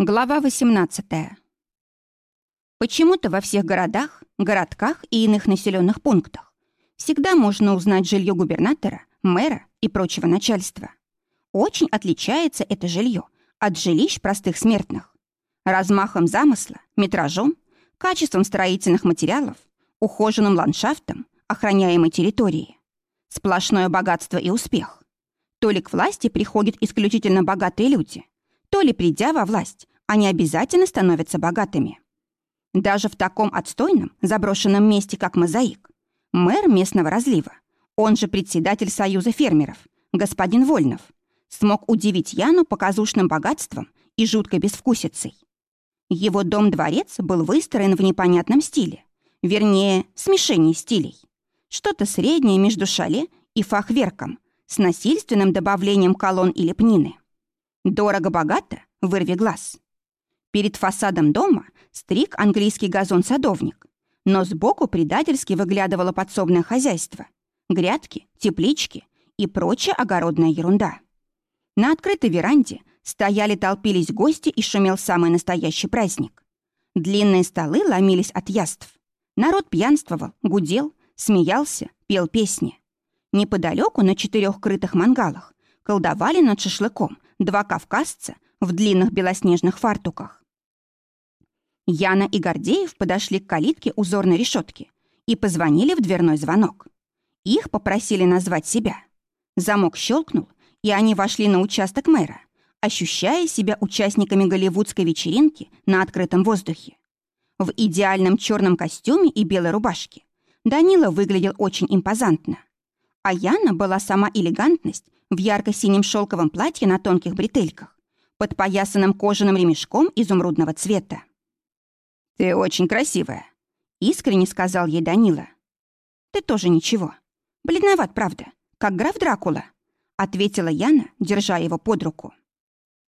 Глава 18. Почему-то во всех городах, городках и иных населенных пунктах всегда можно узнать жилье губернатора, мэра и прочего начальства. Очень отличается это жилье от жилищ простых смертных. Размахом замысла, метражом, качеством строительных материалов, ухоженным ландшафтом, охраняемой территории. Сплошное богатство и успех. То ли к власти приходят исключительно богатые люди – то ли придя во власть, они обязательно становятся богатыми. Даже в таком отстойном, заброшенном месте, как Мозаик, мэр местного разлива, он же председатель Союза фермеров, господин Вольнов, смог удивить Яну показушным богатством и жуткой безвкусицей. Его дом-дворец был выстроен в непонятном стиле, вернее, смешении стилей. Что-то среднее между шале и фахверком, с насильственным добавлением колонн и лепнины. Дорого-богато, вырви глаз. Перед фасадом дома стриг английский газон-садовник, но сбоку предательски выглядывало подсобное хозяйство, грядки, теплички и прочая огородная ерунда. На открытой веранде стояли-толпились гости и шумел самый настоящий праздник. Длинные столы ломились от яств. Народ пьянствовал, гудел, смеялся, пел песни. Неподалеку на четырех крытых мангалах колдовали над шашлыком два кавказца в длинных белоснежных фартуках. Яна и Гордеев подошли к калитке узорной решетки и позвонили в дверной звонок. Их попросили назвать себя. Замок щелкнул, и они вошли на участок мэра, ощущая себя участниками голливудской вечеринки на открытом воздухе. В идеальном черном костюме и белой рубашке Данила выглядел очень импозантно. А Яна была сама элегантность в ярко-синем шелковом платье на тонких бретельках, подпоясанном кожаным ремешком изумрудного цвета. «Ты очень красивая», — искренне сказал ей Данила. «Ты тоже ничего. Бледноват, правда, как граф Дракула», — ответила Яна, держа его под руку.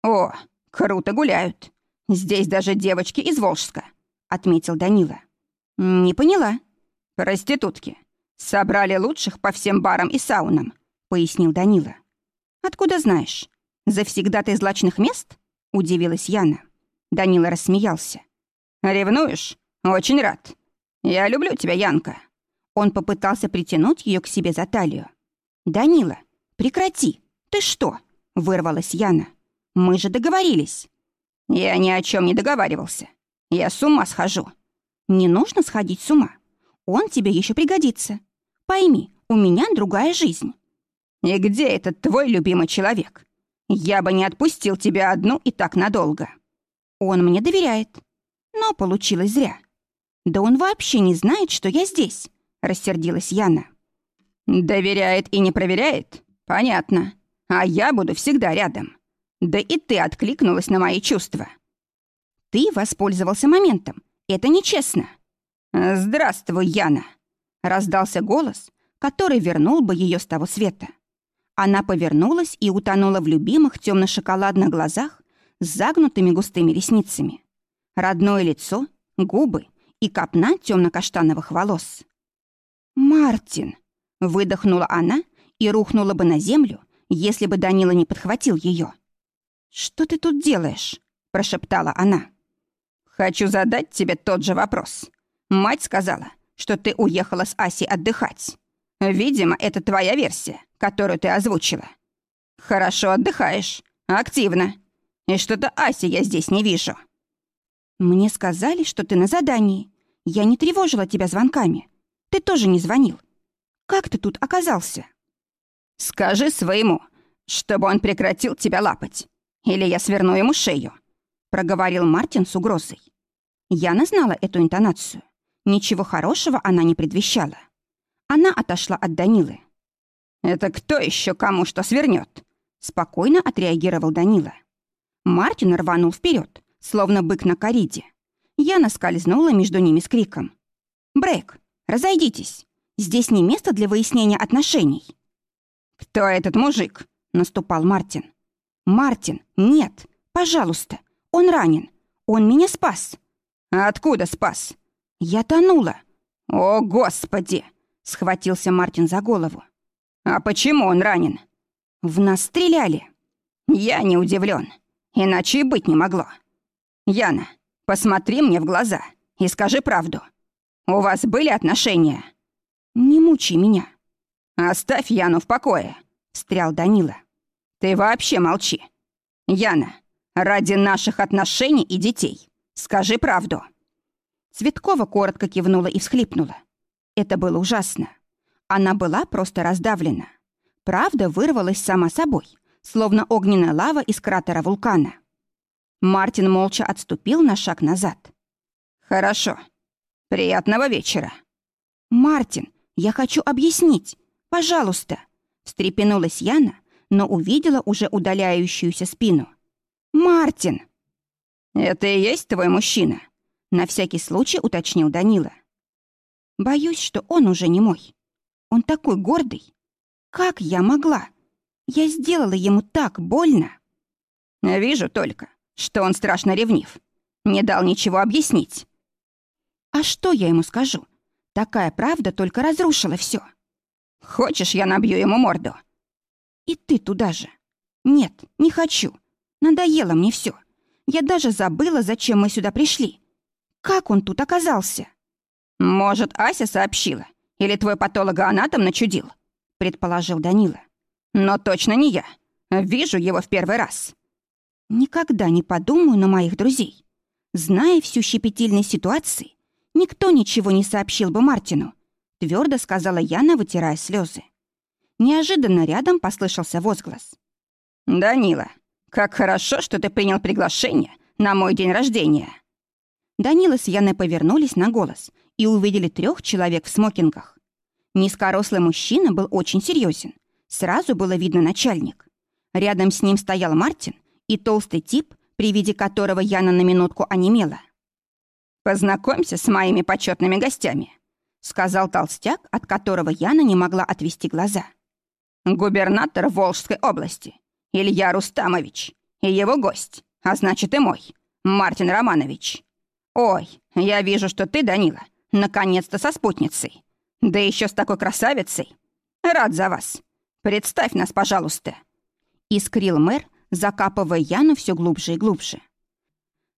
«О, круто гуляют. Здесь даже девочки из Волжска», — отметил Данила. «Не поняла». «Проститутки. Собрали лучших по всем барам и саунам», — пояснил Данила. «Откуда знаешь? Завсегда ты злачных мест?» — удивилась Яна. Данила рассмеялся. «Ревнуешь? Очень рад. Я люблю тебя, Янка». Он попытался притянуть ее к себе за талию. «Данила, прекрати! Ты что?» — вырвалась Яна. «Мы же договорились». «Я ни о чем не договаривался. Я с ума схожу». «Не нужно сходить с ума. Он тебе еще пригодится. Пойми, у меня другая жизнь». «И где этот твой любимый человек? Я бы не отпустил тебя одну и так надолго». «Он мне доверяет». Но получилось зря. «Да он вообще не знает, что я здесь», — рассердилась Яна. «Доверяет и не проверяет? Понятно. А я буду всегда рядом. Да и ты откликнулась на мои чувства». «Ты воспользовался моментом. Это нечестно». «Здравствуй, Яна!» — раздался голос, который вернул бы ее с того света. Она повернулась и утонула в любимых темно-шоколадных глазах с загнутыми густыми ресницами. Родное лицо, губы и копна темно-каштановых волос. «Мартин!» — выдохнула она и рухнула бы на землю, если бы Данила не подхватил ее. «Что ты тут делаешь?» — прошептала она. «Хочу задать тебе тот же вопрос. Мать сказала, что ты уехала с Асей отдыхать. Видимо, это твоя версия которую ты озвучила. Хорошо отдыхаешь, активно. И что-то Аси я здесь не вижу. Мне сказали, что ты на задании. Я не тревожила тебя звонками. Ты тоже не звонил. Как ты тут оказался? Скажи своему, чтобы он прекратил тебя лапать. Или я сверну ему шею, проговорил Мартин с угрозой. Яна знала эту интонацию. Ничего хорошего она не предвещала. Она отошла от Данилы. «Это кто еще кому что свернет? Спокойно отреагировал Данила. Мартин рванул вперед, словно бык на кориде. Яна скользнула между ними с криком. «Брейк, разойдитесь! Здесь не место для выяснения отношений!» «Кто этот мужик?» — наступал Мартин. «Мартин, нет! Пожалуйста! Он ранен! Он меня спас!» «Откуда спас?» «Я тонула!» «О, Господи!» — схватился Мартин за голову. «А почему он ранен?» «В нас стреляли». «Я не удивлен. Иначе и быть не могло. Яна, посмотри мне в глаза и скажи правду. У вас были отношения?» «Не мучай меня». «Оставь Яну в покое», — встрял Данила. «Ты вообще молчи. Яна, ради наших отношений и детей, скажи правду». Цветкова коротко кивнула и всхлипнула. Это было ужасно. Она была просто раздавлена. Правда вырвалась сама собой, словно огненная лава из кратера вулкана. Мартин молча отступил на шаг назад. «Хорошо. Приятного вечера». «Мартин, я хочу объяснить. Пожалуйста». Встрепенулась Яна, но увидела уже удаляющуюся спину. «Мартин!» «Это и есть твой мужчина?» На всякий случай уточнил Данила. «Боюсь, что он уже не мой. Он такой гордый. Как я могла? Я сделала ему так больно». «Вижу только, что он страшно ревнив. Не дал ничего объяснить». «А что я ему скажу? Такая правда только разрушила все. «Хочешь, я набью ему морду?» «И ты туда же». «Нет, не хочу. Надоело мне все. Я даже забыла, зачем мы сюда пришли. Как он тут оказался?» «Может, Ася сообщила? Или твой патологоанатом начудил?» — предположил Данила. «Но точно не я. Вижу его в первый раз». «Никогда не подумаю на моих друзей. Зная всю щепетильность ситуации, никто ничего не сообщил бы Мартину», — твердо сказала Яна, вытирая слезы. Неожиданно рядом послышался возглас. «Данила, как хорошо, что ты принял приглашение на мой день рождения!» Данила с Яной повернулись на голос и увидели трех человек в смокингах. Низкорослый мужчина был очень серьезен. Сразу было видно начальник. Рядом с ним стоял Мартин и толстый тип, при виде которого Яна на минутку онемела. «Познакомься с моими почетными гостями», — сказал толстяк, от которого Яна не могла отвести глаза. «Губернатор Волжской области, Илья Рустамович, и его гость, а значит и мой, Мартин Романович. «Ой, я вижу, что ты, Данила, наконец-то со спутницей. Да еще с такой красавицей. Рад за вас. Представь нас, пожалуйста». Искрил мэр, закапывая Яну все глубже и глубже.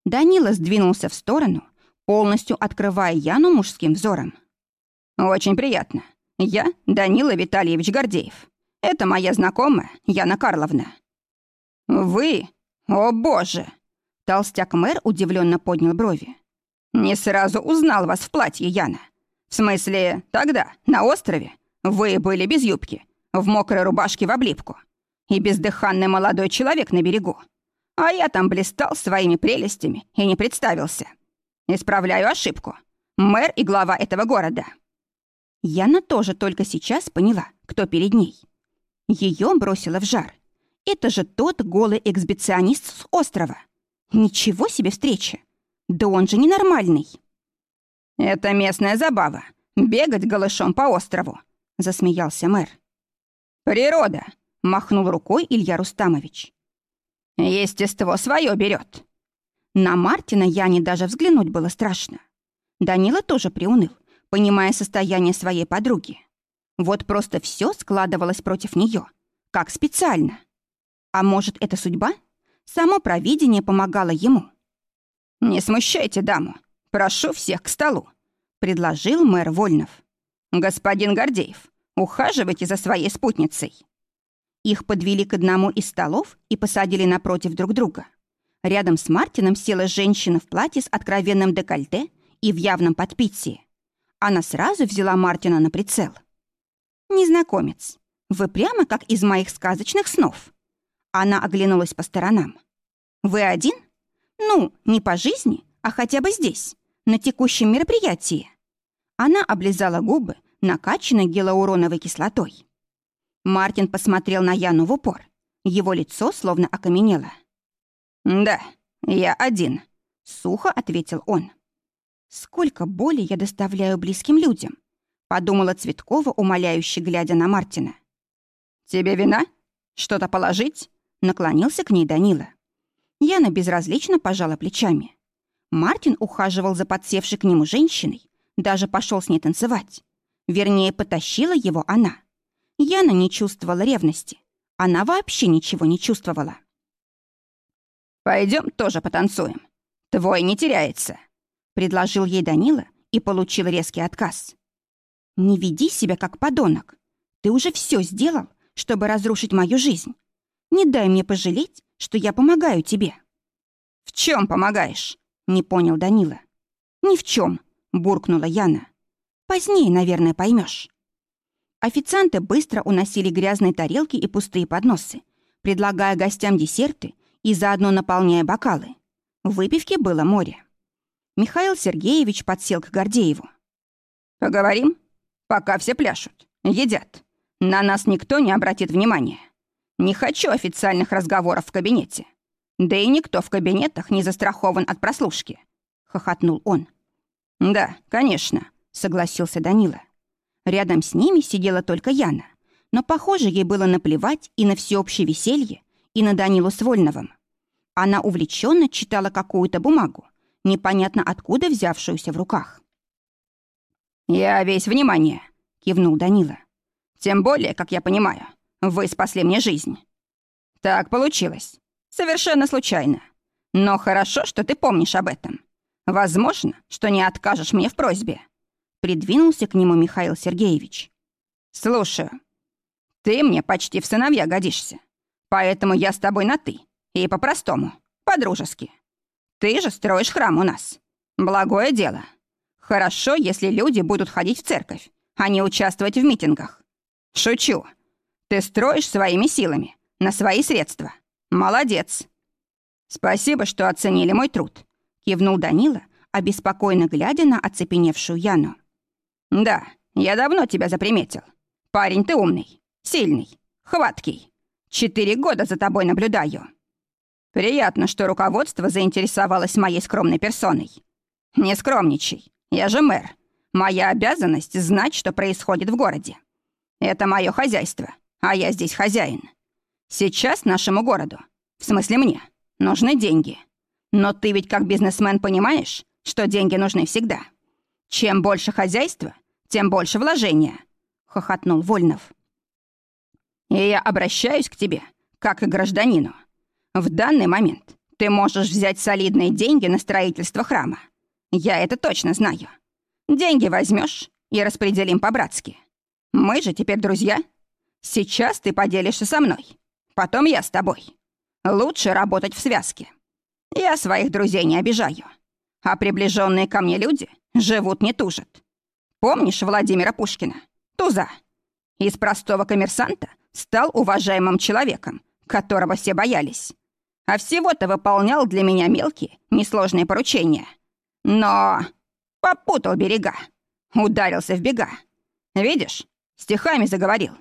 Данила сдвинулся в сторону, полностью открывая Яну мужским взором. «Очень приятно. Я Данила Витальевич Гордеев. Это моя знакомая Яна Карловна». «Вы? О, боже!» Толстяк мэр удивленно поднял брови. «Не сразу узнал вас в платье, Яна. В смысле, тогда, на острове, вы были без юбки, в мокрой рубашке в облипку и бездыханный молодой человек на берегу. А я там блистал своими прелестями и не представился. Исправляю ошибку. Мэр и глава этого города». Яна тоже только сейчас поняла, кто перед ней. Ее бросило в жар. Это же тот голый эксбиционист с острова. Ничего себе встреча! Да он же ненормальный. Это местная забава — бегать голышом по острову, засмеялся мэр. Природа, махнул рукой Илья Рустамович. Естество свое берет. На Мартина Яне даже взглянуть было страшно. Данила тоже приуныл, понимая состояние своей подруги. Вот просто все складывалось против нее, как специально. А может, это судьба? Само провидение помогало ему. «Не смущайте даму. Прошу всех к столу», — предложил мэр Вольнов. «Господин Гордеев, ухаживайте за своей спутницей». Их подвели к одному из столов и посадили напротив друг друга. Рядом с Мартином села женщина в платье с откровенным декольте и в явном подпитии. Она сразу взяла Мартина на прицел. «Незнакомец, вы прямо как из моих сказочных снов». Она оглянулась по сторонам. «Вы один?» Ну, не по жизни, а хотя бы здесь, на текущем мероприятии. Она облизала губы, накачанной гиалуроновой кислотой. Мартин посмотрел на Яну в упор. Его лицо словно окаменело. «Да, я один», — сухо ответил он. «Сколько боли я доставляю близким людям», — подумала Цветкова, умоляюще глядя на Мартина. «Тебе вина? Что-то положить?» — наклонился к ней Данила. Яна безразлично пожала плечами. Мартин ухаживал за подсевшей к нему женщиной, даже пошел с ней танцевать. Вернее, потащила его она. Яна не чувствовала ревности. Она вообще ничего не чувствовала. Пойдем тоже потанцуем. «Твой не теряется», — предложил ей Данила и получил резкий отказ. «Не веди себя как подонок. Ты уже все сделал, чтобы разрушить мою жизнь. Не дай мне пожалеть, что я помогаю тебе». «В чем помогаешь?» — не понял Данила. «Ни в чем», — буркнула Яна. «Позднее, наверное, поймешь. Официанты быстро уносили грязные тарелки и пустые подносы, предлагая гостям десерты и заодно наполняя бокалы. Выпивки было море. Михаил Сергеевич подсел к Гордееву. «Поговорим? Пока все пляшут, едят. На нас никто не обратит внимания. Не хочу официальных разговоров в кабинете. Да и никто в кабинетах не застрахован от прослушки», — хохотнул он. «Да, конечно», — согласился Данила. Рядом с ними сидела только Яна, но, похоже, ей было наплевать и на всеобщее веселье, и на Данилу с Вольновым. Она увлеченно читала какую-то бумагу, непонятно откуда взявшуюся в руках. «Я весь внимание», — кивнул Данила. «Тем более, как я понимаю, вы спасли мне жизнь». «Так получилось. Совершенно случайно. Но хорошо, что ты помнишь об этом. Возможно, что не откажешь мне в просьбе». Придвинулся к нему Михаил Сергеевич. «Слушаю. Ты мне почти в сыновья годишься. Поэтому я с тобой на «ты». И по-простому, по-дружески. Ты же строишь храм у нас. Благое дело. Хорошо, если люди будут ходить в церковь, а не участвовать в митингах. Шучу. Ты строишь своими силами, на свои средства. Молодец. Спасибо, что оценили мой труд. Кивнул Данила, обеспокоенно глядя на оцепеневшую Яну. Да, я давно тебя заприметил. Парень ты умный, сильный, хваткий. Четыре года за тобой наблюдаю. Приятно, что руководство заинтересовалось моей скромной персоной. Не скромничай, я же мэр. Моя обязанность знать, что происходит в городе. Это мое хозяйство, а я здесь хозяин. Сейчас нашему городу, в смысле мне, нужны деньги. Но ты ведь как бизнесмен понимаешь, что деньги нужны всегда. Чем больше хозяйства, тем больше вложения», — хохотнул Вольнов. «И я обращаюсь к тебе, как и гражданину. В данный момент ты можешь взять солидные деньги на строительство храма. Я это точно знаю. Деньги возьмешь и распределим по-братски. Мы же теперь друзья. Сейчас ты поделишься со мной. Потом я с тобой. Лучше работать в связке. Я своих друзей не обижаю. А приближенные ко мне люди живут не тужат. Помнишь Владимира Пушкина? Туза. Из простого коммерсанта стал уважаемым человеком, которого все боялись а всего-то выполнял для меня мелкие, несложные поручения. Но попутал берега, ударился в бега. Видишь, стихами заговорил.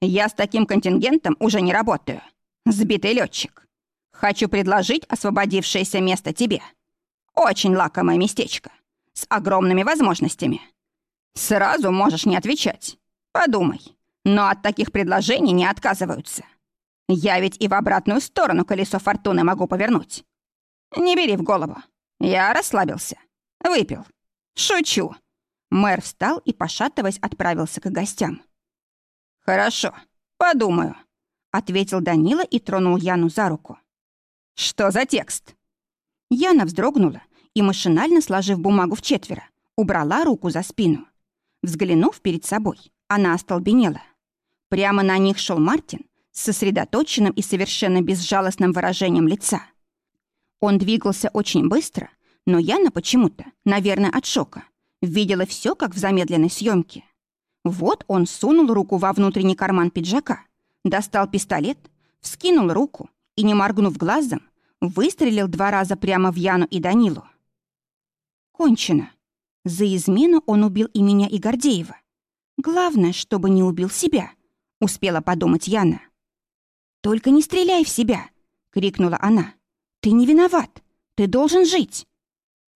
Я с таким контингентом уже не работаю. Сбитый летчик. Хочу предложить освободившееся место тебе. Очень лакомое местечко. С огромными возможностями. Сразу можешь не отвечать. Подумай. Но от таких предложений не отказываются. Я ведь и в обратную сторону колесо фортуны могу повернуть. Не бери в голову. Я расслабился. Выпил. Шучу. Мэр встал и, пошатываясь, отправился к гостям. «Хорошо, подумаю», — ответил Данила и тронул Яну за руку. «Что за текст?» Яна вздрогнула и, машинально сложив бумагу в четверо, убрала руку за спину. Взглянув перед собой, она остолбенела. Прямо на них шел Мартин с сосредоточенным и совершенно безжалостным выражением лица. Он двигался очень быстро, но Яна почему-то, наверное, от шока, видела все как в замедленной съемке. Вот он сунул руку во внутренний карман пиджака, достал пистолет, вскинул руку и, не моргнув глазом, выстрелил два раза прямо в Яну и Данилу. Кончено. За измену он убил и меня, и Гордеева. Главное, чтобы не убил себя, успела подумать Яна. «Только не стреляй в себя!» — крикнула она. «Ты не виноват! Ты должен жить!»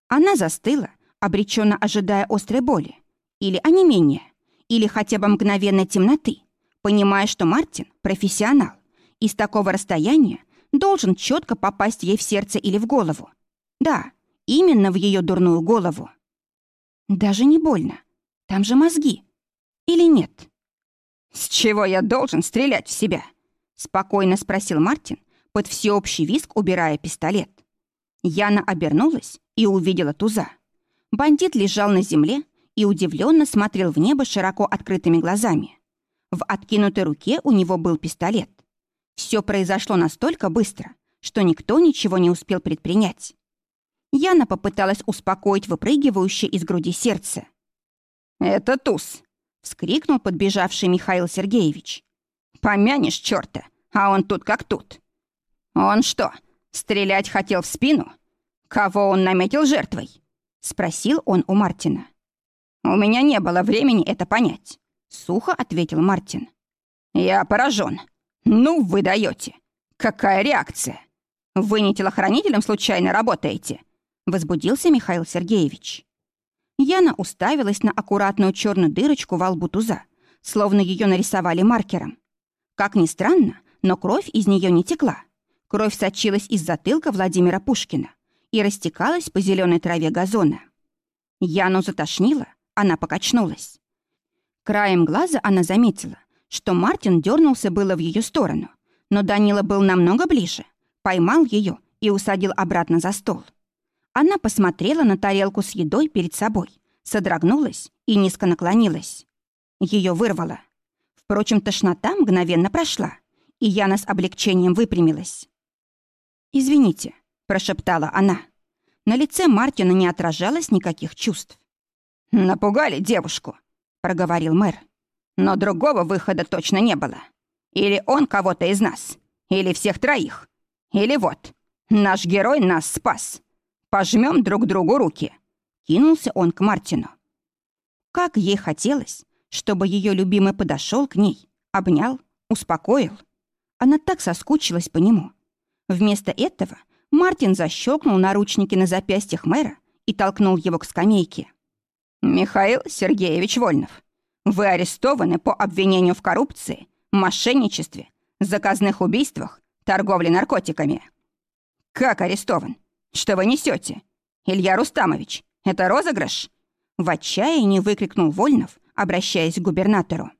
Она застыла, обреченно ожидая острой боли. Или онемения. Или хотя бы мгновенной темноты, понимая, что Мартин — профессионал, и с такого расстояния должен четко попасть ей в сердце или в голову. Да, именно в ее дурную голову. Даже не больно. Там же мозги. Или нет? «С чего я должен стрелять в себя?» Спокойно спросил Мартин, под всеобщий виск убирая пистолет. Яна обернулась и увидела туза. Бандит лежал на земле и удивленно смотрел в небо широко открытыми глазами. В откинутой руке у него был пистолет. Все произошло настолько быстро, что никто ничего не успел предпринять. Яна попыталась успокоить выпрыгивающее из груди сердце. «Это туз!» — вскрикнул подбежавший Михаил Сергеевич. «Помянешь черта, а он тут как тут. Он что, стрелять хотел в спину? Кого он наметил жертвой?» — спросил он у Мартина. «У меня не было времени это понять», — сухо ответил Мартин. «Я поражен. Ну, вы даете. Какая реакция? Вы не телохранителем случайно работаете?» Возбудился Михаил Сергеевич. Яна уставилась на аккуратную черную дырочку во лбу туза, словно ее нарисовали маркером. Как ни странно, но кровь из нее не текла. Кровь сочилась из затылка Владимира Пушкина и растекалась по зеленой траве газона. Яну затошнило, она покачнулась. Краем глаза она заметила, что Мартин дернулся было в ее сторону, но Данила был намного ближе, поймал ее и усадил обратно за стол. Она посмотрела на тарелку с едой перед собой, содрогнулась и низко наклонилась. Ее вырвало. Впрочем, тошнота мгновенно прошла, и Яна с облегчением выпрямилась. «Извините», — прошептала она. На лице Мартина не отражалось никаких чувств. «Напугали девушку», — проговорил мэр. «Но другого выхода точно не было. Или он кого-то из нас, или всех троих, или вот, наш герой нас спас. Пожмем друг другу руки. Кинулся он к Мартину. Как ей хотелось, чтобы ее любимый подошел к ней, обнял, успокоил. Она так соскучилась по нему. Вместо этого Мартин защелкнул наручники на запястьях мэра и толкнул его к скамейке. «Михаил Сергеевич Вольнов, вы арестованы по обвинению в коррупции, мошенничестве, заказных убийствах, торговле наркотиками». «Как арестован? Что вы несете? Илья Рустамович, это розыгрыш?» В отчаянии выкрикнул Вольнов, обращаясь к губернатору.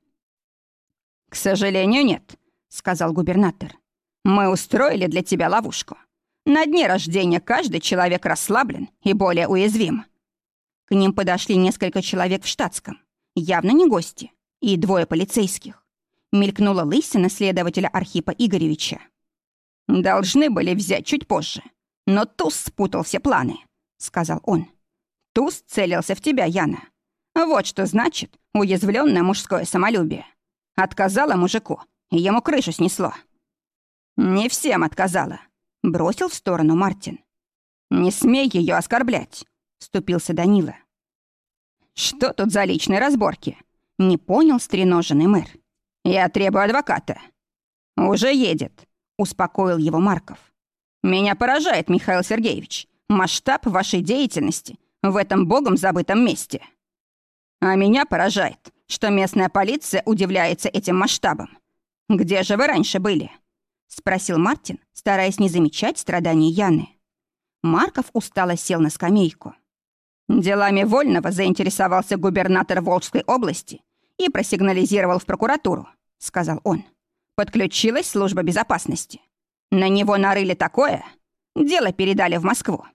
«К сожалению, нет», — сказал губернатор. «Мы устроили для тебя ловушку. На дне рождения каждый человек расслаблен и более уязвим». К ним подошли несколько человек в штатском, явно не гости, и двое полицейских. Мелькнула лысина следователя Архипа Игоревича. «Должны были взять чуть позже. Но Туз спутал все планы», — сказал он. «Туз целился в тебя, Яна. Вот что значит уязвленное мужское самолюбие. Отказала мужику, и ему крышу снесло». «Не всем отказала», — бросил в сторону Мартин. «Не смей ее оскорблять», — вступился Данила. «Что тут за личные разборки?» — не понял стреноженный мэр. «Я требую адвоката». «Уже едет», — успокоил его Марков. Меня поражает, Михаил Сергеевич, масштаб вашей деятельности в этом богом забытом месте. А меня поражает, что местная полиция удивляется этим масштабом. Где же вы раньше были? Спросил Мартин, стараясь не замечать страданий Яны. Марков устало сел на скамейку. Делами Вольного заинтересовался губернатор Волжской области и просигнализировал в прокуратуру, сказал он. Подключилась служба безопасности. На него нарыли такое. Дело передали в Москву.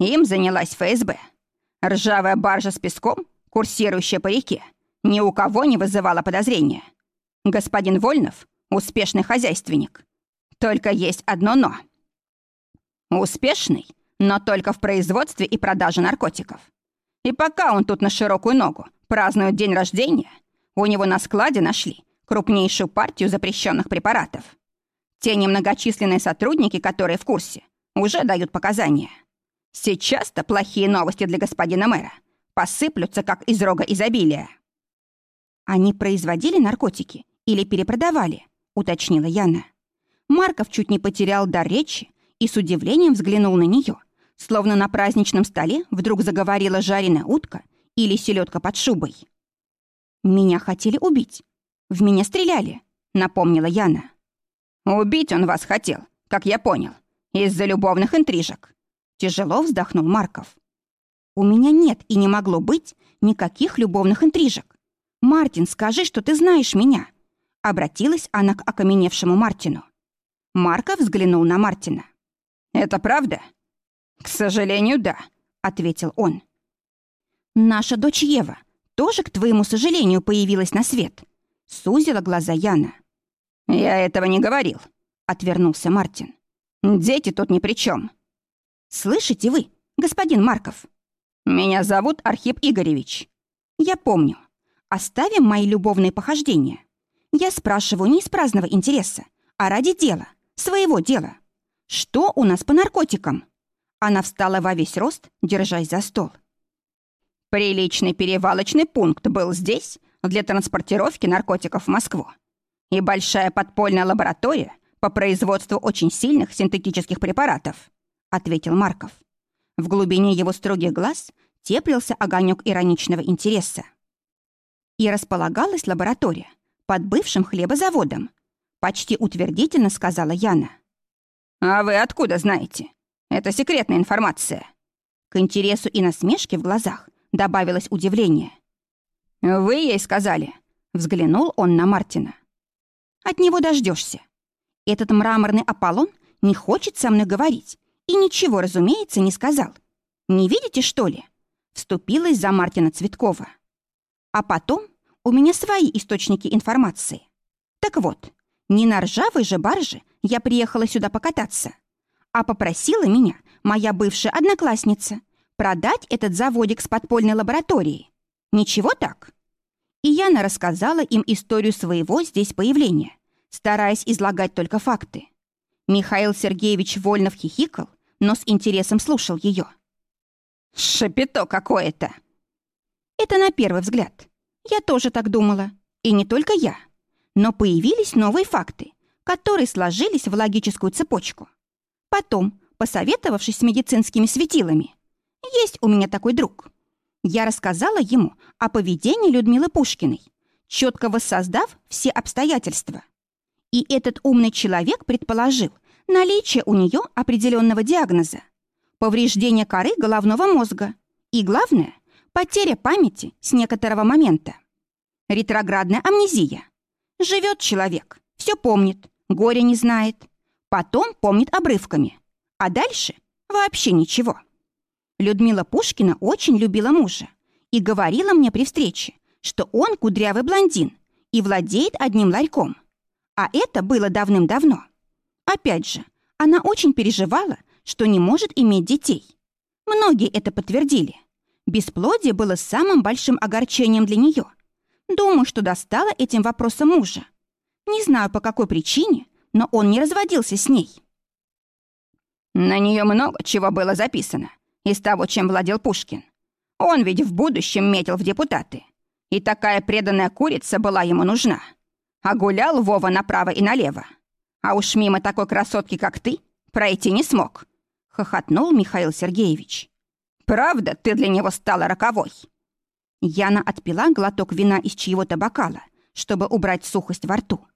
Им занялась ФСБ. Ржавая баржа с песком, курсирующая по реке, ни у кого не вызывала подозрения. Господин Вольнов — успешный хозяйственник. Только есть одно «но». Успешный, но только в производстве и продаже наркотиков. И пока он тут на широкую ногу празднует день рождения, у него на складе нашли крупнейшую партию запрещенных препаратов. Те немногочисленные сотрудники, которые в курсе, уже дают показания. Сейчас-то плохие новости для господина мэра посыплются, как из рога изобилия. Они производили наркотики или перепродавали, уточнила Яна. Марков чуть не потерял дар речи и с удивлением взглянул на нее, словно на праздничном столе вдруг заговорила жареная утка или селедка под шубой. «Меня хотели убить. В меня стреляли», — напомнила Яна. «Убить он вас хотел, как я понял, из-за любовных интрижек». Тяжело вздохнул Марков. «У меня нет и не могло быть никаких любовных интрижек. Мартин, скажи, что ты знаешь меня». Обратилась она к окаменевшему Мартину. Марков взглянул на Мартина. «Это правда?» «К сожалению, да», — ответил он. «Наша дочь Ева тоже, к твоему сожалению, появилась на свет», — сузила глаза Яна. «Я этого не говорил», — отвернулся Мартин. «Дети тут ни при чем. «Слышите вы, господин Марков?» «Меня зовут Архип Игоревич». «Я помню. Оставим мои любовные похождения. Я спрашиваю не из праздного интереса, а ради дела, своего дела. Что у нас по наркотикам?» Она встала во весь рост, держась за стол. «Приличный перевалочный пункт был здесь для транспортировки наркотиков в Москву. И большая подпольная лаборатория по производству очень сильных синтетических препаратов», ответил Марков. В глубине его строгих глаз теплился огонек ироничного интереса. И располагалась лаборатория под бывшим хлебозаводом, почти утвердительно сказала Яна. «А вы откуда знаете? Это секретная информация». К интересу и насмешке в глазах добавилось удивление. «Вы ей сказали?» — взглянул он на Мартина. «От него дождешься. Этот мраморный Аполлон не хочет со мной говорить и ничего, разумеется, не сказал. Не видите, что ли?» Вступилась за Мартина Цветкова. А потом у меня свои источники информации. Так вот, не на ржавой же барже я приехала сюда покататься, а попросила меня моя бывшая одноклассница продать этот заводик с подпольной лабораторией. Ничего так? И Яна рассказала им историю своего здесь появления, стараясь излагать только факты. Михаил Сергеевич Вольнов хихикал, но с интересом слушал ее. «Шапито какое-то!» Это на первый взгляд. Я тоже так думала. И не только я. Но появились новые факты, которые сложились в логическую цепочку. Потом, посоветовавшись с медицинскими светилами, есть у меня такой друг. Я рассказала ему о поведении Людмилы Пушкиной, четко воссоздав все обстоятельства. И этот умный человек предположил наличие у нее определенного диагноза – повреждение коры головного мозга и, главное, потеря памяти с некоторого момента. Ретроградная амнезия. Живет человек, все помнит, горе не знает, потом помнит обрывками, а дальше вообще ничего. Людмила Пушкина очень любила мужа и говорила мне при встрече, что он кудрявый блондин и владеет одним ларьком. А это было давным-давно. Опять же, она очень переживала, что не может иметь детей. Многие это подтвердили. Бесплодие было самым большим огорчением для нее. Думаю, что достала этим вопросом мужа. Не знаю, по какой причине, но он не разводился с ней. На нее много чего было записано из того, чем владел Пушкин. Он ведь в будущем метил в депутаты. И такая преданная курица была ему нужна. А гулял Вова направо и налево. А уж мимо такой красотки, как ты, пройти не смог», — хохотнул Михаил Сергеевич. «Правда, ты для него стала роковой?» Яна отпила глоток вина из чьего-то бокала, чтобы убрать сухость во рту.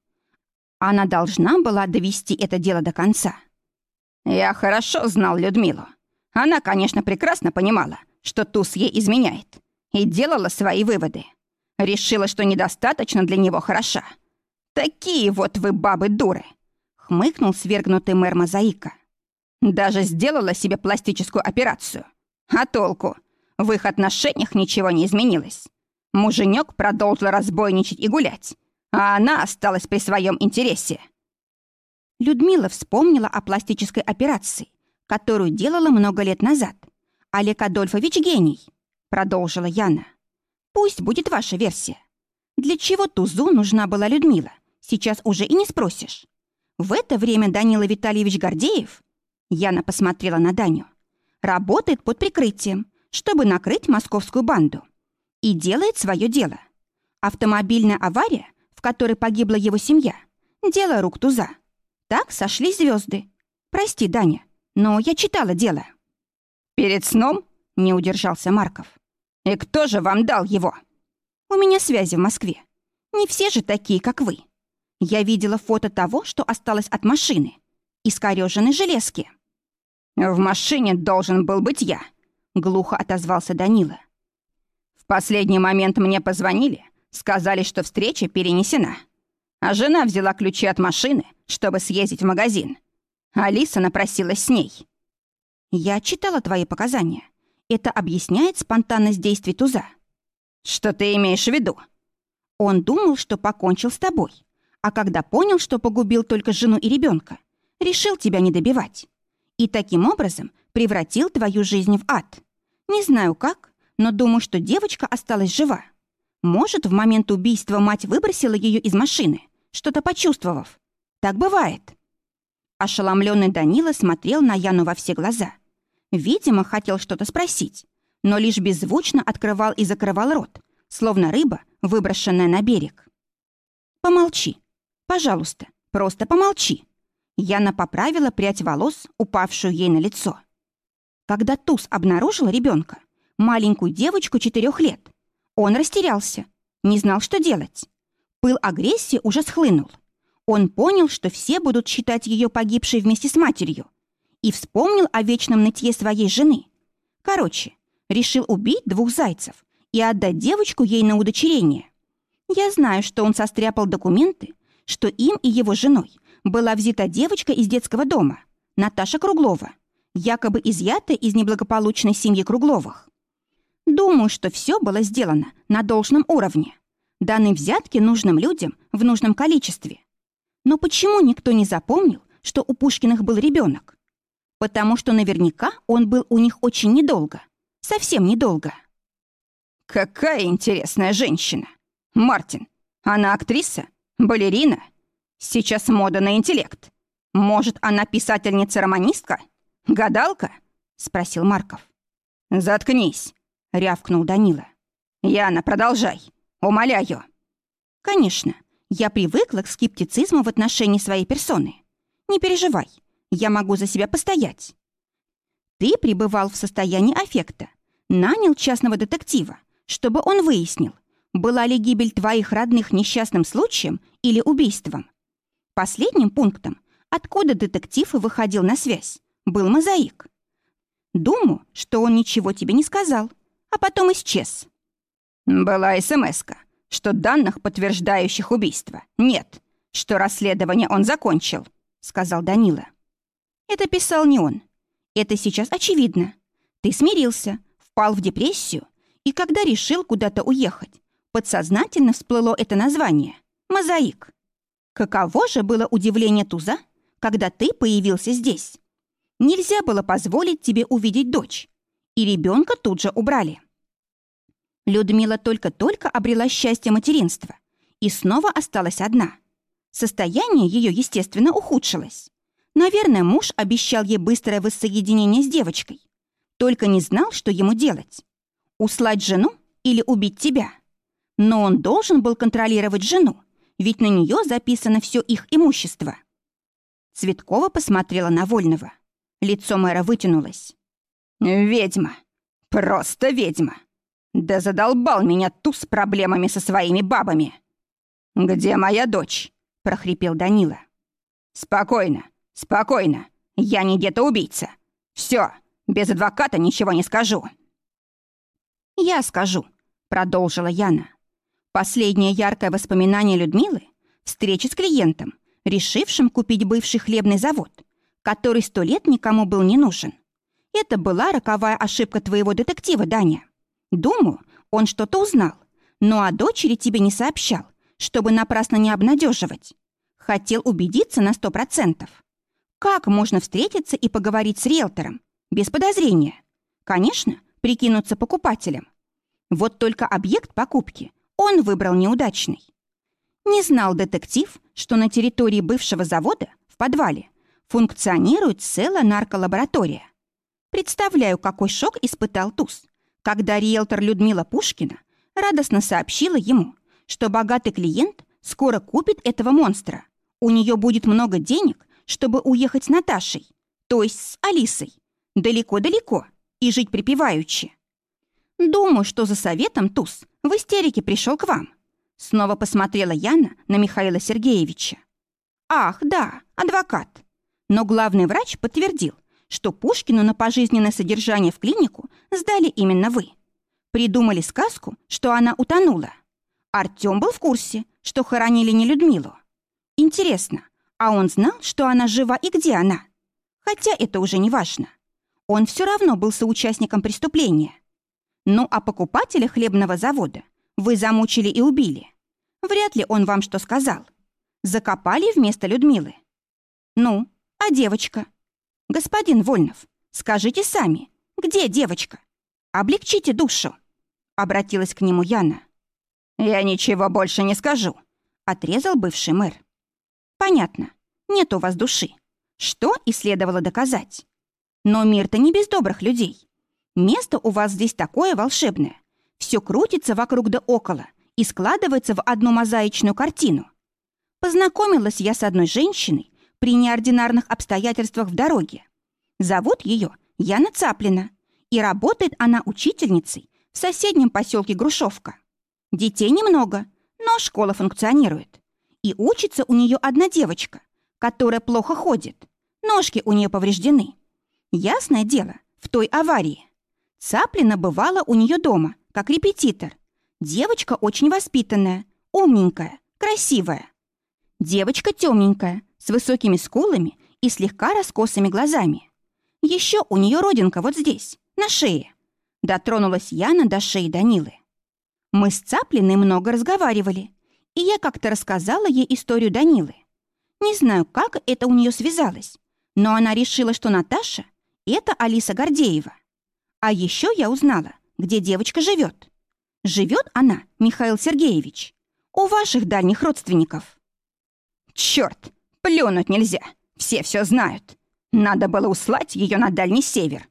Она должна была довести это дело до конца. «Я хорошо знал Людмилу. Она, конечно, прекрасно понимала, что Туз ей изменяет, и делала свои выводы. Решила, что недостаточно для него хороша. Такие вот вы бабы-дуры!» хмыкнул свергнутый мэр Мозаика. Даже сделала себе пластическую операцию. А толку? В их отношениях ничего не изменилось. Муженек продолжил разбойничать и гулять, а она осталась при своем интересе. Людмила вспомнила о пластической операции, которую делала много лет назад. Олег Адольфович гений, продолжила Яна. Пусть будет ваша версия. Для чего Тузу нужна была Людмила? Сейчас уже и не спросишь. В это время Данила Витальевич Гордеев, Яна посмотрела на Даню, работает под прикрытием, чтобы накрыть московскую банду. И делает свое дело. Автомобильная авария, которой погибла его семья, дело рук туза. Так сошли звезды. Прости, Даня, но я читала дело. Перед сном не удержался Марков. И кто же вам дал его? У меня связи в Москве. Не все же такие, как вы. Я видела фото того, что осталось от машины. Искорёженной железки. «В машине должен был быть я», — глухо отозвался Данила. «В последний момент мне позвонили, сказали, что встреча перенесена. А жена взяла ключи от машины, чтобы съездить в магазин. Алиса напросилась с ней». Я читала твои показания. Это объясняет спонтанность действий Туза. Что ты имеешь в виду? Он думал, что покончил с тобой. А когда понял, что погубил только жену и ребенка, решил тебя не добивать. И таким образом превратил твою жизнь в ад. Не знаю как, но думаю, что девочка осталась жива. Может, в момент убийства мать выбросила ее из машины, что-то почувствовав. Так бывает. Ошеломленный Данила смотрел на Яну во все глаза. Видимо, хотел что-то спросить, но лишь беззвучно открывал и закрывал рот, словно рыба, выброшенная на берег. «Помолчи. Пожалуйста, просто помолчи». Яна поправила прядь волос, упавшую ей на лицо. Когда Туз обнаружил ребенка, маленькую девочку четырех лет, он растерялся, не знал, что делать. Пыл агрессии уже схлынул. Он понял, что все будут считать ее погибшей вместе с матерью, и вспомнил о вечном нытье своей жены. Короче, решил убить двух зайцев и отдать девочку ей на удочерение. Я знаю, что он состряпал документы, что им и его женой была взята девочка из детского дома, Наташа Круглова, якобы изъятая из неблагополучной семьи Кругловых. Думаю, что все было сделано на должном уровне. Даны взятки нужным людям в нужном количестве. Но почему никто не запомнил, что у Пушкиных был ребенок? Потому что наверняка он был у них очень недолго. Совсем недолго. Какая интересная женщина. Мартин, она актриса? Балерина? Сейчас мода на интеллект. Может, она писательница-романистка? Гадалка? Спросил Марков. Заткнись, рявкнул Данила. Яна, продолжай. Умоляю. Конечно, я привыкла к скептицизму в отношении своей персоны. Не переживай, я могу за себя постоять. Ты пребывал в состоянии аффекта, нанял частного детектива, чтобы он выяснил, была ли гибель твоих родных несчастным случаем или убийством. Последним пунктом, откуда детектив выходил на связь, был мозаик. Думаю, что он ничего тебе не сказал, а потом исчез. Была смс что данных, подтверждающих убийство, нет, что расследование он закончил, сказал Данила. Это писал не он. Это сейчас очевидно. Ты смирился, впал в депрессию, и когда решил куда-то уехать, подсознательно всплыло это название — «Мозаик». Каково же было удивление Туза, когда ты появился здесь? Нельзя было позволить тебе увидеть дочь, и ребенка тут же убрали. Людмила только-только обрела счастье материнства и снова осталась одна. Состояние ее, естественно, ухудшилось. Наверное, муж обещал ей быстрое воссоединение с девочкой. Только не знал, что ему делать. Услать жену или убить тебя? Но он должен был контролировать жену, ведь на нее записано все их имущество. Цветкова посмотрела на Вольного. Лицо мэра вытянулось. «Ведьма! Просто ведьма! Да задолбал меня ту с проблемами со своими бабами!» «Где моя дочь?» — прохрипел Данила. «Спокойно, спокойно. Я не где-то убийца. Все, без адвоката ничего не скажу». «Я скажу», — продолжила Яна. Последнее яркое воспоминание Людмилы — встреча с клиентом, решившим купить бывший хлебный завод, который сто лет никому был не нужен. Это была роковая ошибка твоего детектива, Даня. Думаю, он что-то узнал, но о дочери тебе не сообщал, чтобы напрасно не обнадеживать. Хотел убедиться на сто процентов. Как можно встретиться и поговорить с риэлтором? Без подозрения. Конечно, прикинуться покупателем. Вот только объект покупки он выбрал неудачный. Не знал детектив, что на территории бывшего завода, в подвале, функционирует целая нарколаборатория. Представляю, какой шок испытал Туз, когда риэлтор Людмила Пушкина радостно сообщила ему, что богатый клиент скоро купит этого монстра. У нее будет много денег, чтобы уехать с Наташей, то есть с Алисой, далеко-далеко и жить припеваючи. Думаю, что за советом Туз в истерике пришел к вам. Снова посмотрела Яна на Михаила Сергеевича. Ах, да, адвокат. Но главный врач подтвердил, что Пушкину на пожизненное содержание в клинику сдали именно вы. Придумали сказку, что она утонула. Артём был в курсе, что хоронили не Людмилу. Интересно, а он знал, что она жива и где она? Хотя это уже не важно. Он все равно был соучастником преступления. Ну а покупателя хлебного завода вы замучили и убили. Вряд ли он вам что сказал. Закопали вместо Людмилы. Ну, а девочка? Господин Вольнов, скажите сами, где девочка? Облегчите душу. Обратилась к нему Яна. Я ничего больше не скажу, отрезал бывший мэр. Понятно, нет у вас души. Что и следовало доказать. Но мир-то не без добрых людей. Место у вас здесь такое волшебное. Все крутится вокруг да около и складывается в одну мозаичную картину. Познакомилась я с одной женщиной при неординарных обстоятельствах в дороге. Зовут ее Яна Цаплина, и работает она учительницей в соседнем поселке Грушевка. Детей немного, но школа функционирует. И учится у нее одна девочка, которая плохо ходит. Ножки у нее повреждены. Ясное дело, в той аварии. Цаплина бывала у нее дома, как репетитор. Девочка очень воспитанная, умненькая, красивая. Девочка темненькая, с высокими скулами и слегка раскосыми глазами. Еще у нее родинка вот здесь, на шее. Дотронулась Яна до шеи Данилы. Мы с Цаплиной много разговаривали, и я как-то рассказала ей историю Данилы. Не знаю, как это у нее связалось, но она решила, что Наташа это Алиса Гордеева. А еще я узнала, где девочка живет. Живет она, Михаил Сергеевич, у ваших дальних родственников. Черт, плюнуть нельзя, все все знают. Надо было услать ее на дальний север.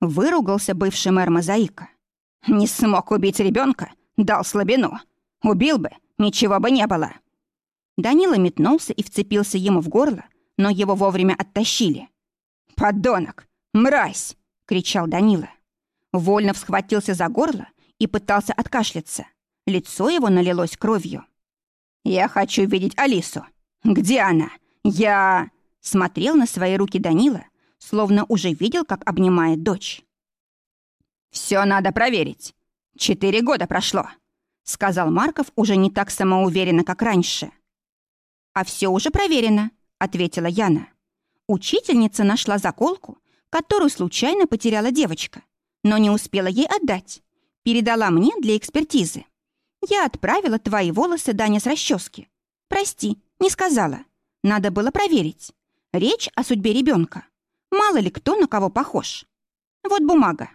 Выругался бывший мэр Мозаика. Не смог убить ребенка, дал слабину. Убил бы, ничего бы не было. Данила метнулся и вцепился ему в горло, но его вовремя оттащили. «Подонок! «Мразь!» — кричал Данила. Вольнов схватился за горло и пытался откашляться. Лицо его налилось кровью. «Я хочу видеть Алису. Где она? Я...» Смотрел на свои руки Данила, словно уже видел, как обнимает дочь. «Все надо проверить. Четыре года прошло», — сказал Марков уже не так самоуверенно, как раньше. «А все уже проверено», — ответила Яна. Учительница нашла заколку которую случайно потеряла девочка, но не успела ей отдать. Передала мне для экспертизы. Я отправила твои волосы Даня с расчески. Прости, не сказала. Надо было проверить. Речь о судьбе ребенка. Мало ли кто на кого похож. Вот бумага.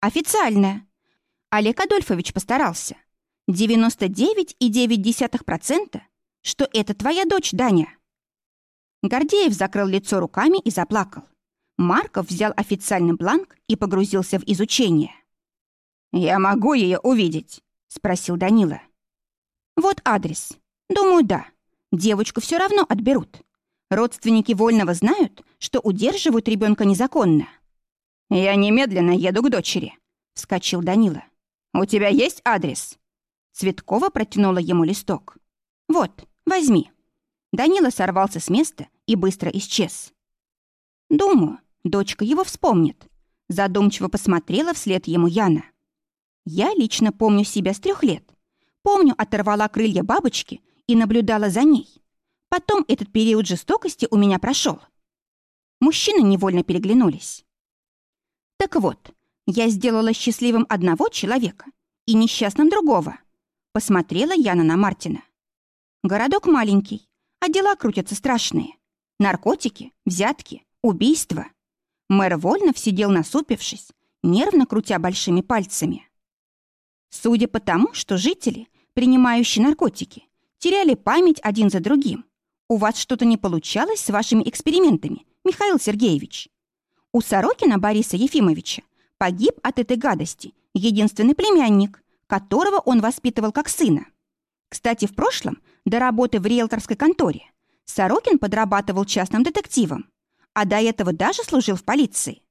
Официальная. Олег Адольфович постарался. 99,9%, что это твоя дочь, Даня. Гордеев закрыл лицо руками и заплакал. Марков взял официальный бланк и погрузился в изучение. «Я могу ее увидеть?» — спросил Данила. «Вот адрес. Думаю, да. Девочку все равно отберут. Родственники Вольного знают, что удерживают ребенка незаконно». «Я немедленно еду к дочери», — вскочил Данила. «У тебя есть адрес?» Цветкова протянула ему листок. «Вот, возьми». Данила сорвался с места и быстро исчез. «Думаю, Дочка его вспомнит. Задумчиво посмотрела вслед ему Яна. Я лично помню себя с трех лет. Помню, оторвала крылья бабочки и наблюдала за ней. Потом этот период жестокости у меня прошел. Мужчины невольно переглянулись. Так вот, я сделала счастливым одного человека и несчастным другого. Посмотрела Яна на Мартина. Городок маленький, а дела крутятся страшные. Наркотики, взятки, убийства. Мэр Вольнов сидел насупившись, нервно крутя большими пальцами. Судя по тому, что жители, принимающие наркотики, теряли память один за другим, у вас что-то не получалось с вашими экспериментами, Михаил Сергеевич. У Сорокина Бориса Ефимовича погиб от этой гадости единственный племянник, которого он воспитывал как сына. Кстати, в прошлом, до работы в риэлторской конторе, Сорокин подрабатывал частным детективом а до этого даже служил в полиции.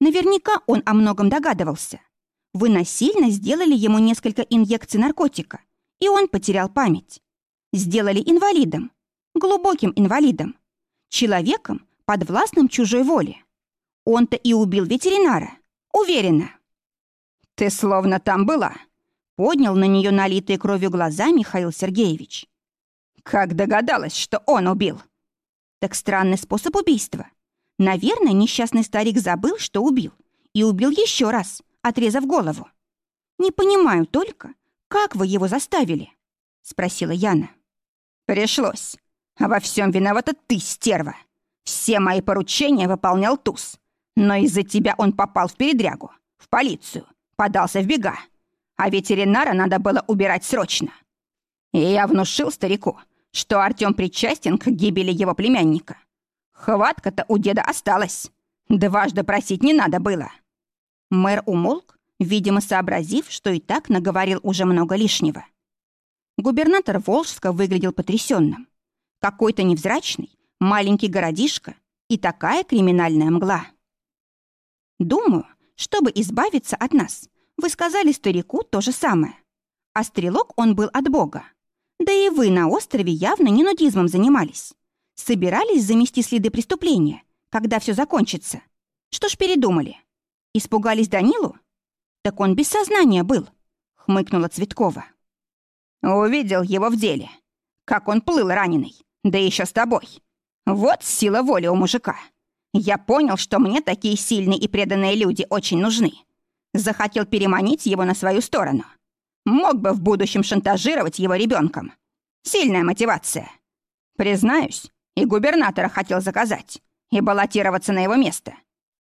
Наверняка он о многом догадывался. Вы насильно сделали ему несколько инъекций наркотика, и он потерял память. Сделали инвалидом, глубоким инвалидом, человеком, подвластным чужой воле. Он-то и убил ветеринара, уверена. «Ты словно там была», — поднял на нее налитые кровью глаза Михаил Сергеевич. «Как догадалась, что он убил?» «Так странный способ убийства. Наверное, несчастный старик забыл, что убил, и убил еще раз, отрезав голову. Не понимаю только, как вы его заставили?» — спросила Яна. «Пришлось. Во всем виновата ты, стерва. Все мои поручения выполнял Туз. Но из-за тебя он попал в передрягу, в полицию, подался в бега. А ветеринара надо было убирать срочно. И я внушил старику, что Артём причастен к гибели его племянника. Хватка-то у деда осталась. Дважды просить не надо было. Мэр умолк, видимо, сообразив, что и так наговорил уже много лишнего. Губернатор Волжска выглядел потрясенным. Какой-то невзрачный, маленький городишко и такая криминальная мгла. Думаю, чтобы избавиться от нас, вы сказали старику то же самое. А стрелок он был от Бога. Да и вы на острове явно не нудизмом занимались. Собирались замести следы преступления, когда все закончится. Что ж передумали? Испугались Данилу? Так он без сознания был, хмыкнула Цветкова. Увидел его в деле. Как он плыл раненый, да еще с тобой. Вот сила воли у мужика. Я понял, что мне такие сильные и преданные люди очень нужны. Захотел переманить его на свою сторону. Мог бы в будущем шантажировать его ребенком. Сильная мотивация. Признаюсь, и губернатора хотел заказать, и баллотироваться на его место.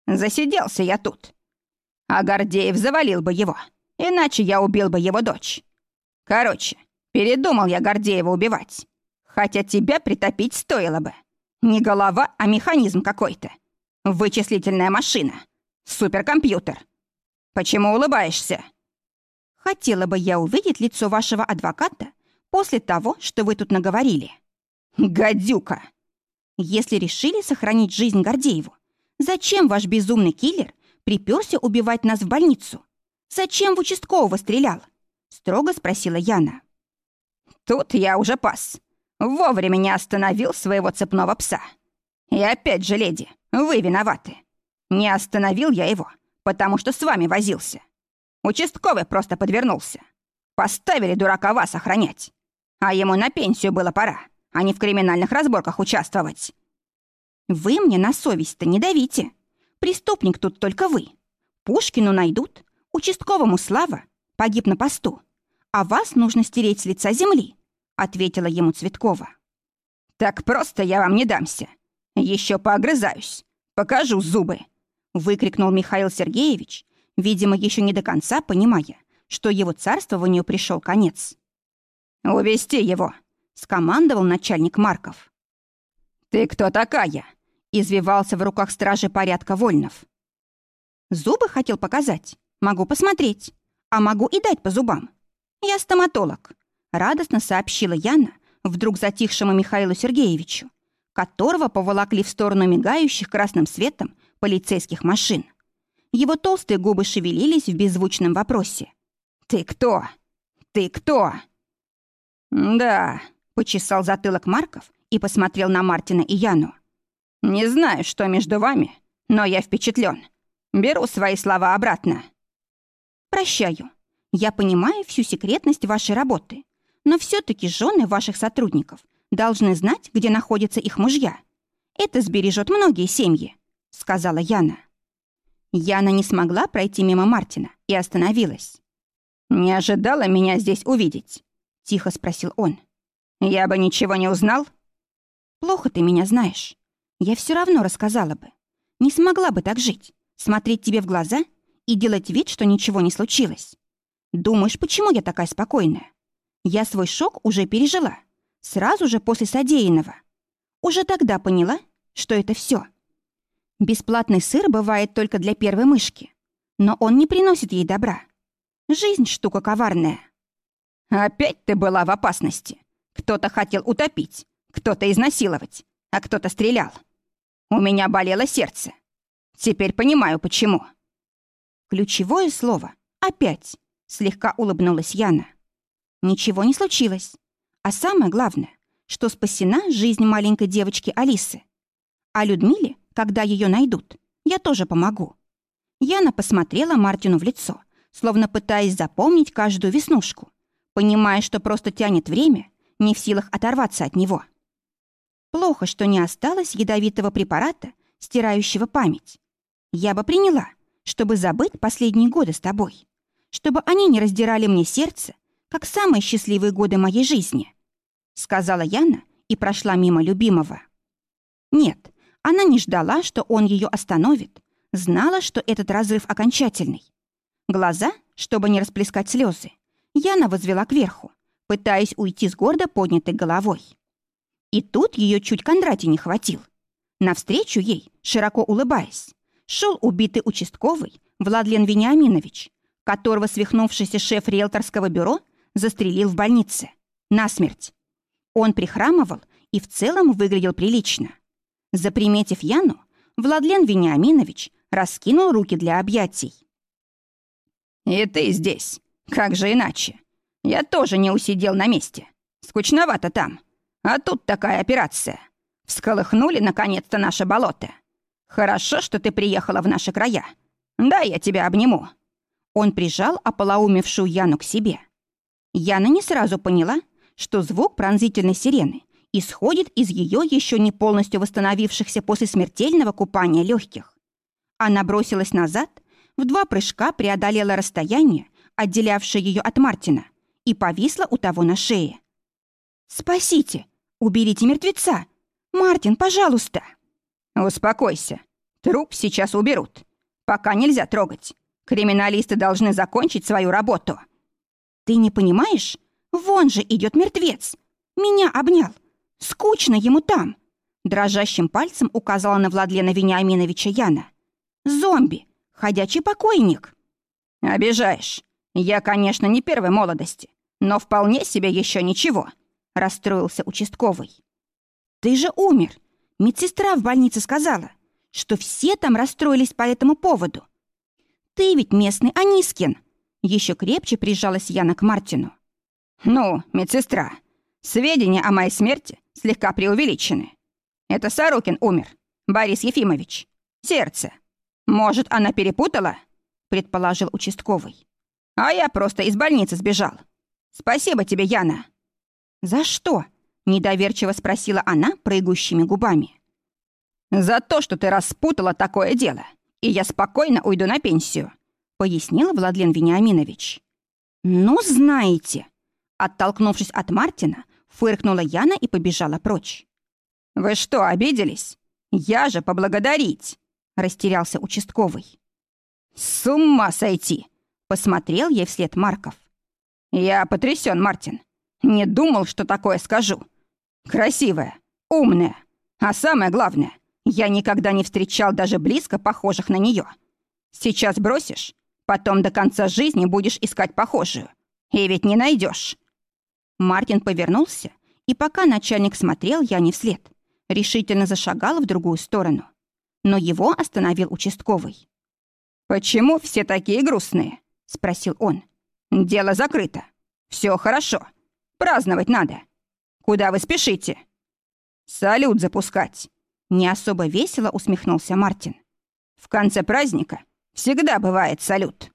Засиделся я тут. А Гордеев завалил бы его, иначе я убил бы его дочь. Короче, передумал я Гордеева убивать. Хотя тебя притопить стоило бы. Не голова, а механизм какой-то. Вычислительная машина. Суперкомпьютер. Почему улыбаешься? Хотела бы я увидеть лицо вашего адвоката после того, что вы тут наговорили. Гадюка! Если решили сохранить жизнь Гордееву, зачем ваш безумный киллер приперся убивать нас в больницу? Зачем в участкового стрелял? Строго спросила Яна. Тут я уже пас. Вовремя не остановил своего цепного пса. И опять же, леди, вы виноваты. Не остановил я его, потому что с вами возился. Участковый просто подвернулся. Поставили дурака вас охранять. А ему на пенсию было пора, а не в криминальных разборках участвовать. Вы мне на совесть-то не давите. Преступник тут только вы. Пушкину найдут, участковому слава, погиб на посту. А вас нужно стереть с лица земли, ответила ему Цветкова. Так просто я вам не дамся. Еще поогрызаюсь. Покажу зубы, выкрикнул Михаил Сергеевич, видимо, еще не до конца понимая, что его царствованию пришел конец. «Увести его!» — скомандовал начальник Марков. «Ты кто такая?» — извивался в руках стражи порядка Вольнов. «Зубы хотел показать. Могу посмотреть. А могу и дать по зубам. Я стоматолог», — радостно сообщила Яна вдруг затихшему Михаилу Сергеевичу, которого поволокли в сторону мигающих красным светом полицейских машин. Его толстые губы шевелились в беззвучном вопросе. «Ты кто? Ты кто?» «Да», — почесал затылок Марков и посмотрел на Мартина и Яну. «Не знаю, что между вами, но я впечатлен. Беру свои слова обратно». «Прощаю. Я понимаю всю секретность вашей работы, но все таки жены ваших сотрудников должны знать, где находятся их мужья. Это сбережет многие семьи», — сказала Яна. Яна не смогла пройти мимо Мартина и остановилась. «Не ожидала меня здесь увидеть?» — тихо спросил он. «Я бы ничего не узнал?» «Плохо ты меня знаешь. Я все равно рассказала бы. Не смогла бы так жить, смотреть тебе в глаза и делать вид, что ничего не случилось. Думаешь, почему я такая спокойная? Я свой шок уже пережила. Сразу же после содеянного. Уже тогда поняла, что это все. Бесплатный сыр бывает только для первой мышки, но он не приносит ей добра. Жизнь штука коварная. Опять ты была в опасности. Кто-то хотел утопить, кто-то изнасиловать, а кто-то стрелял. У меня болело сердце. Теперь понимаю, почему. Ключевое слово «опять», — слегка улыбнулась Яна. Ничего не случилось. А самое главное, что спасена жизнь маленькой девочки Алисы. А Людмиле когда ее найдут, я тоже помогу». Яна посмотрела Мартину в лицо, словно пытаясь запомнить каждую веснушку, понимая, что просто тянет время, не в силах оторваться от него. Плохо, что не осталось ядовитого препарата, стирающего память. Я бы приняла, чтобы забыть последние годы с тобой, чтобы они не раздирали мне сердце, как самые счастливые годы моей жизни», сказала Яна и прошла мимо любимого. Нет, она не ждала, что он ее остановит, знала, что этот разрыв окончательный. Глаза, чтобы не расплескать слезы, Яна возвела кверху, пытаясь уйти с гордо поднятой головой. И тут ее чуть Кондратий не хватил. Навстречу ей, широко улыбаясь, шел убитый участковый Владлен Вениаминович, которого свихнувшийся шеф риэлторского бюро застрелил в больнице. Насмерть. Он прихрамывал и в целом выглядел прилично. Заприметив Яну, Владлен Вениаминович раскинул руки для объятий. «И ты здесь. Как же иначе? Я тоже не усидел на месте. Скучновато там. А тут такая операция. Всколыхнули, наконец-то, наше болото. Хорошо, что ты приехала в наши края. Да, я тебя обниму». Он прижал ополоумевшую Яну к себе. Яна не сразу поняла, что звук пронзительной сирены исходит из ее еще не полностью восстановившихся после смертельного купания легких. Она бросилась назад, в два прыжка преодолела расстояние, отделявшее ее от Мартина, и повисла у того на шее. «Спасите! Уберите мертвеца! Мартин, пожалуйста!» «Успокойся. Труп сейчас уберут. Пока нельзя трогать. Криминалисты должны закончить свою работу». «Ты не понимаешь? Вон же идет мертвец. Меня обнял. Скучно ему там!» Дрожащим пальцем указала на Владлена Вениаминовича Яна. «Зомби! Ходячий покойник!» «Обижаешь. Я, конечно, не первой молодости, но вполне себе еще ничего», — расстроился участковый. «Ты же умер. Медсестра в больнице сказала, что все там расстроились по этому поводу. Ты ведь местный Анискин!» Еще крепче прижалась Яна к Мартину. «Ну, медсестра, сведения о моей смерти слегка преувеличены. Это Сорокин умер, Борис Ефимович. Сердце. Может, она перепутала?» предположил участковый. «А я просто из больницы сбежал. Спасибо тебе, Яна». «За что?» — недоверчиво спросила она прыгущими губами. «За то, что ты распутала такое дело, и я спокойно уйду на пенсию», — пояснил Владлен Вениаминович. «Ну, знаете...» Оттолкнувшись от Мартина, фыркнула Яна и побежала прочь. «Вы что, обиделись? Я же поблагодарить!» — растерялся участковый. «С ума сойти!» — посмотрел ей вслед Марков. «Я потрясен, Мартин. Не думал, что такое скажу. Красивая, умная, а самое главное, я никогда не встречал даже близко похожих на нее. Сейчас бросишь, потом до конца жизни будешь искать похожую. И ведь не найдешь. Мартин повернулся, и пока начальник смотрел, я не вслед, решительно зашагал в другую сторону. Но его остановил участковый. «Почему все такие грустные?» — спросил он. «Дело закрыто. Все хорошо. Праздновать надо. Куда вы спешите?» «Салют запускать!» Не особо весело усмехнулся Мартин. «В конце праздника всегда бывает салют».